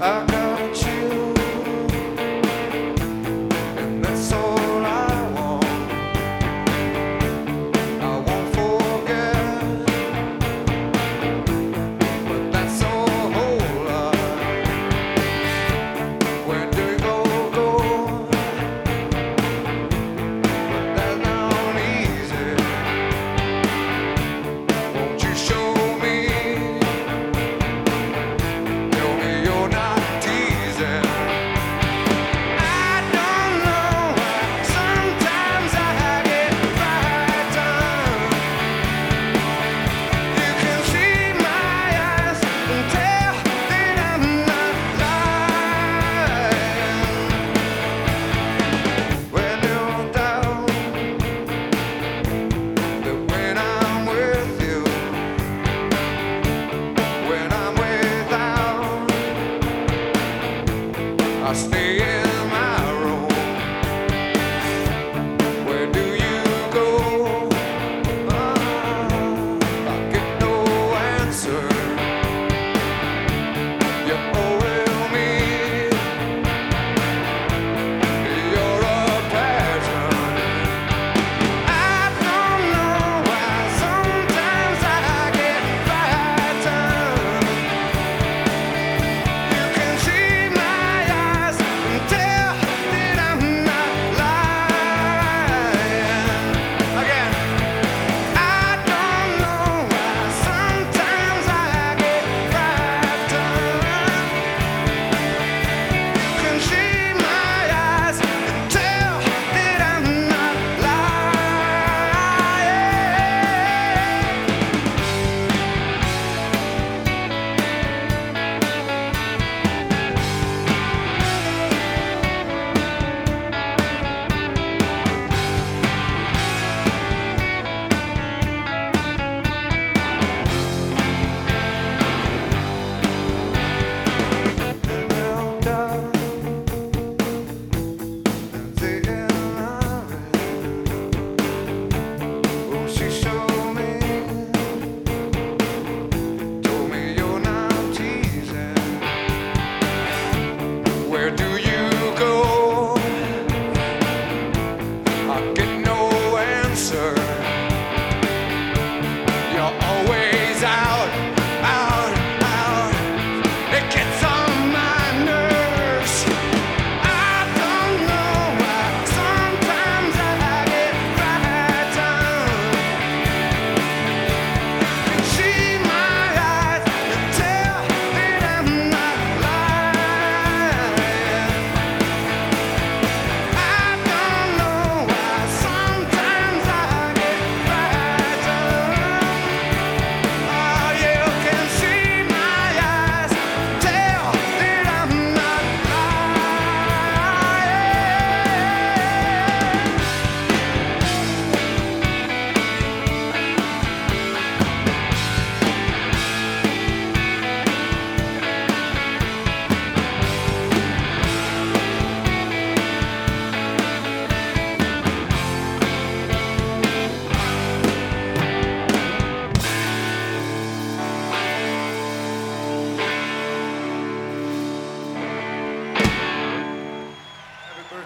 I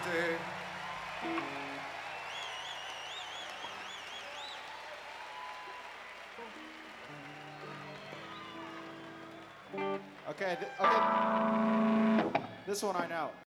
Okay, okay. This one I know.